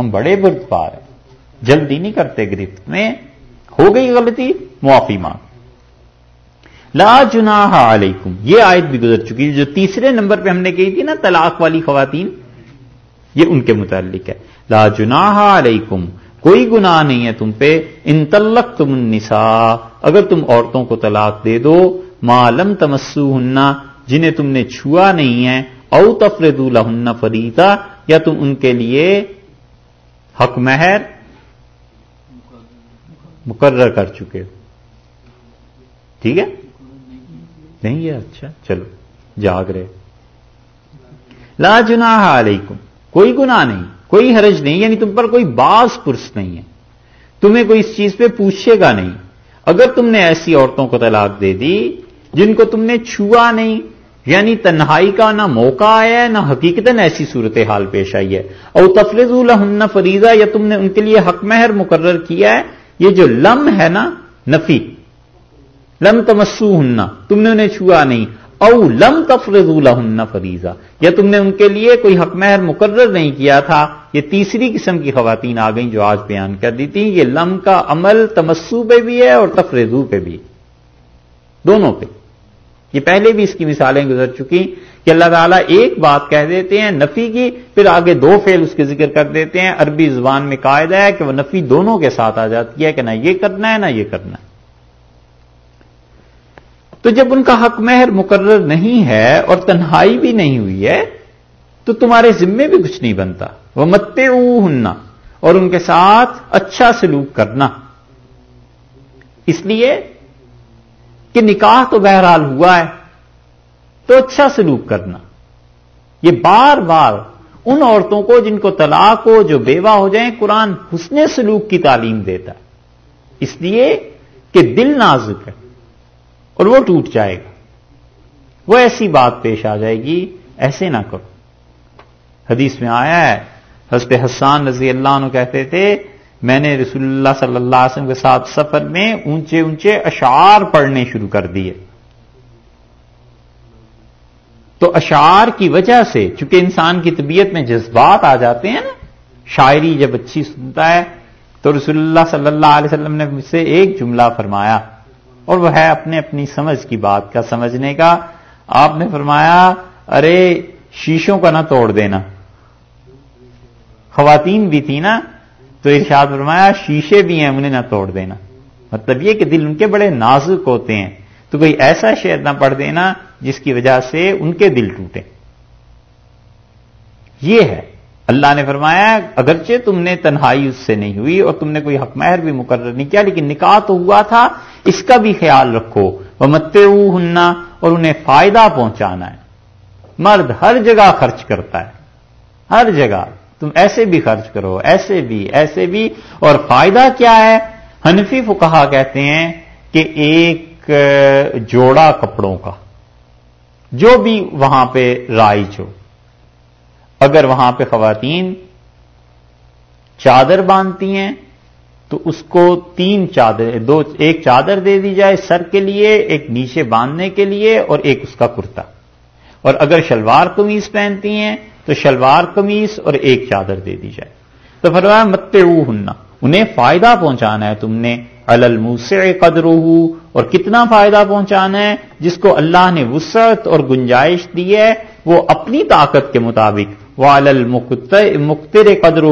ہم بڑے بردبار ہیں۔ جلدی نہیں کرتے گرفت میں۔ ہو گئی غلطی، معافی مانگ۔ لا جناح علیکم۔ یہ آیت بھی گزر چکی جو تیسرے نمبر پہ ہم نے کہی تھی نا، طلاق والی خواتین۔ یہ ان کے متعلق ہے۔ لا جناح علیکم۔ کوئی گناہ نہیں ہے تم پہ۔ ان تلق تم النساء۔ اگر تم عورتوں کو طلاق دے دو معلم تمسو ہننا جنہیں تم نے چھوا نہیں ہے، او تفرد الحن فریتا یا تم ان کے لیے حق مہر مقرر کر چکے ٹھیک ہے؟ نہیں ہے؟ اچھا چلو، جاگ رہے۔ لا جناح علیکم، کوئی گناہ نہیں، کوئی حرج نہیں یعنی تم پر کوئی باز پرس نہیں ہے۔ تمہیں کوئی اس چیز پہ پوچھے گا نہیں۔ اگر تم نے ایسی عورتوں کو طلاق دے دی جن کو تم نے چھوا نہیں یعنی تنہائی کا نہ موقع آیا ہے، نہ حقیقت ایسی صورت حال پیش آئی ہے۔ اور تفریض الحن فریضہ، یا تم نے ان کے لیے حق مہر مقرر کیا ہے، یہ جو لم ہے نا، نفی۔ لم تمسو ہننا تم نے انہیں چھوا نہیں۔ او لم تفرض الحن فریضہ۔ یا تم نے ان کے لیے کوئی حق مہر مقرر نہیں کیا تھا، یہ تیسری قسم کی خواتین آ گئیں جو آج بیان کر دی تھی یہ لم کا عمل تمسو پہ بھی ہے اور تفریضو پہ بھی۔ دونوں پہ۔ یہ پہلے بھی اس کی مثالیں گزر چکی کہ اللہ تعالیٰ ایک بات کہہ دیتے ہیں، نفی کی، پھر آگے دو فیل اس کے ذکر کر دیتے ہیں۔ عربی زبان میں قاعدہ ہے کہ وہ نفی دونوں کے ساتھ آ جاتی ہے کہ نہ یہ کرنا ہے، نہ یہ کرنا ہے۔ تو جب ان کا حق مہر مقرر نہیں ہے اور تنہائی بھی نہیں ہوئی ہے، تو تمہارے ذمے بھی کچھ نہیں بنتا۔ وہ متے ہننا اور ان کے ساتھ اچھا سلوک کرنا۔ اس لیے کہ نکاح تو بہرحال ہوا ہے، تو اچھا سلوک کرنا۔ یہ بار بار ان عورتوں کو جن کو طلاق ہو، جو بیوہ ہو جائیں، قرآن حسن سلوک کی تعلیم دیتا ہے۔ اس لیے کہ دل نازک ہے اور وہ ٹوٹ جائے گا۔ وہ ایسی بات پیش آ جائے گی، ایسے نہ کرو۔ حدیث میں آیا ہے، حضرت حسان رضی اللہ عنہ کہتے تھے میں نے رسول اللہ صلی اللہ علیہ وسلم کے ساتھ سفر میں اونچے اونچے اشعار پڑھنے شروع کر دیے۔ تو اشعار کی وجہ سے چونکہ انسان کی طبیعت میں جذبات آ جاتے ہیں نا، شاعری جب اچھی سنتا ہے تو رسول اللہ صلی اللہ علیہ وسلم نے مجھ سے ایک جملہ فرمایا اور وہ ہے اپنے اپنی سمجھ کی بات کا، سمجھنے کا۔ آپ نے فرمایا، ارے شیشوں کا نہ توڑ دینا۔ خواتین بھی تھی نا تو ارشاد فرمایا، شیشے بھی ہیں، انہیں نہ توڑ دینا۔ مطلب یہ کہ دل ان کے بڑے نازک ہوتے ہیں۔ تو کوئی ایسا شعر نہ پڑھ دینا جس کی وجہ سے ان کے دل ٹوٹے۔ یہ ہے۔ اللہ نے فرمایا، اگرچہ تم نے تنہائی اس سے نہیں ہوئی اور تم نے کوئی حق مہر بھی مقرر نہیں کیا، لیکن نکاح تو ہوا تھا، اس کا بھی خیال رکھو۔ وہ متے ہننا اور انہیں فائدہ پہنچانا ہے۔ مرد ہر جگہ خرچ کرتا ہے۔ ہر جگہ۔ تم ایسے بھی خرچ کرو، ایسے بھی ایسے بھی۔ اور فائدہ کیا ہے؟ حنفی کو کہا کہتے ہیں کہ ایک، جوڑا کپڑوں کا، جو بھی وہاں پہ رائج ہو اگر وہاں پہ خواتین چادر باندھتی ہیں، تو اس کو تین چادر، دو، ایک چادر دے دی جائے سر کے لیے، ایک نیچے باندھنے کے لیے اور ایک اس کا کرتا۔ اور اگر شلوار قمیض پہنتی ہیں تو شلوار قمیص اور ایک چادر دے دی جائے۔ تو فرمایا متے ہننا انہیں فائدہ پہنچانا ہے تم نے۔ الموسع قدر اور کتنا فائدہ پہنچانا ہے؟ جس کو اللہ نے وسعت اور گنجائش دی ہے، وہ اپنی طاقت کے مطابق۔ وہ مختر قدر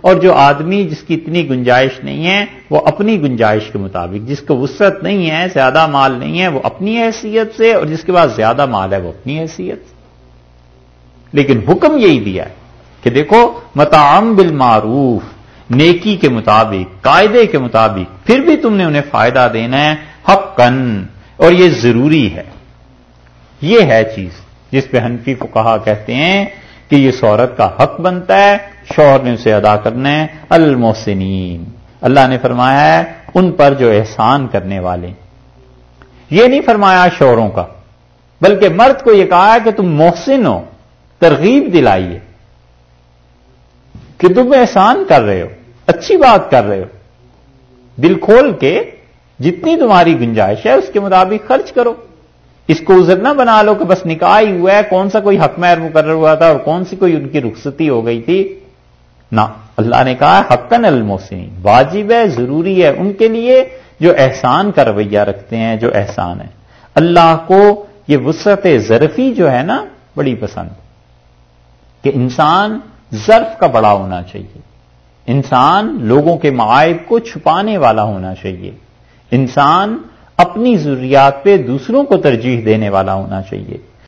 اور جو آدمی جس کی اتنی گنجائش نہیں ہے، وہ اپنی گنجائش کے مطابق۔ جس کو وسعت نہیں ہے، زیادہ مال نہیں ہے، وہ اپنی حیثیت سے، اور جس کے پاس زیادہ مال ہے، وہ اپنی حیثیت سے۔ لیکن حکم یہی دیا ہے کہ دیکھو، متعم بالمعروف، نیکی کے مطابق، قاعدے کے مطابق پھر بھی تم نے انہیں فائدہ دینا ہے حق کن اور یہ ضروری ہے۔ یہ ہے چیز جس پہ حنفی کو کہا کہتے ہیں کہ یہ سورت کا حق بنتا ہے، شوہر نے اسے ادا کرنا ہے، المحسنین۔ اللہ نے فرمایا ہے، ان پر جو احسان کرنے والے۔ یہ نہیں فرمایا شوہروں کا، بلکہ مرد کو یہ کہا ہے کہ تم محسن ہو۔ ترغیب دلائیے کہ تم احسان کر رہے ہو، اچھی بات کر رہے ہو۔ دل کھول کے جتنی تمہاری گنجائش ہے، اس کے مطابق خرچ کرو۔ اس کو ازر نہ بنا لو کہ بس نکاح ہی ہوا ہے، کون سا کوئی حق مہر مقرر ہوا تھا اور کون سی کوئی ان کی رخصتی ہو گئی تھی؟ نہ، اللہ نے کہا حقن الموسین واجب ہے، ضروری ہے۔ ان کے لیے جو احسان کا رویہ رکھتے ہیں، جو احسان ہے۔ اللہ کو یہ وسعت ظرفی جو ہے نا، بڑی پسند۔ کہ انسان ظرف کا بڑا ہونا چاہیے۔ انسان لوگوں کے معائب کو چھپانے والا ہونا چاہیے۔ انسان اپنی ضروریات پہ دوسروں کو ترجیح دینے والا ہونا چاہیے۔